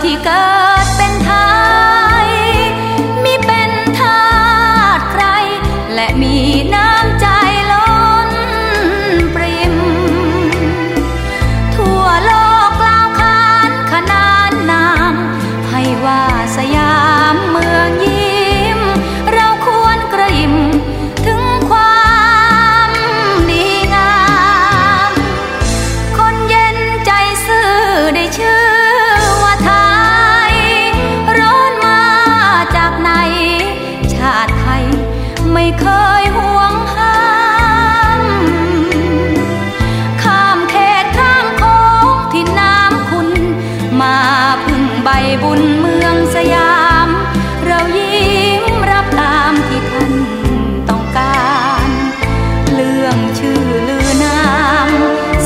ดที่ เคยห่วงห้ามข้ามเขตข้ามโค้งที่น้ำคุณ มาพึ่งใบบุญเมืองสยาม เรายิ้มรับตามที่ท่านต้องการ เรื่องชื่อลือนาม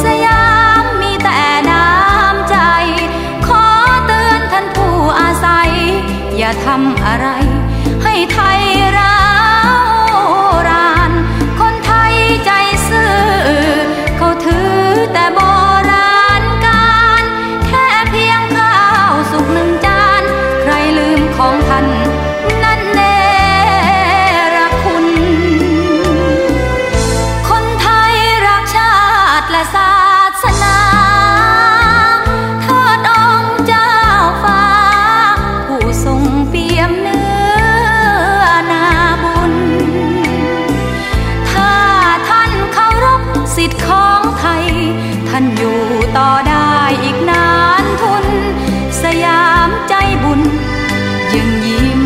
สยามมีแต่น้ำใจ ขอเตือนท่านผู้อาศัย อย่าทำ ของท่านนั่นแน่รักคุณ คนไทยรักชาติและศาสนาทอดองเจ้าฟ้า ผู้ทรงเปี่ยมเนื้อนาบุญ ถ้าท่านเคารพสิทธิ์ของไทย ท่านอยู่ต่อได้อีกนานทุน สยามใจ 愿意。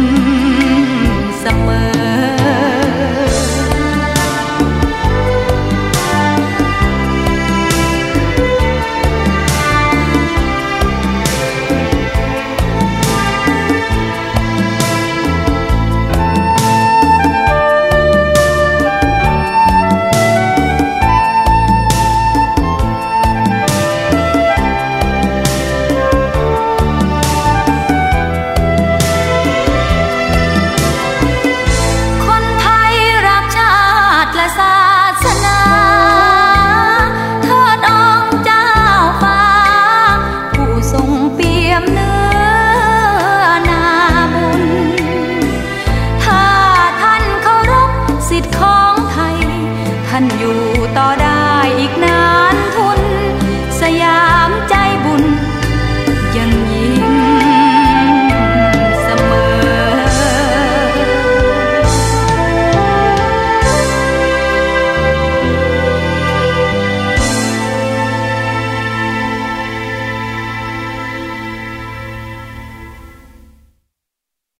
านอยู่ต่อได้อีกนาน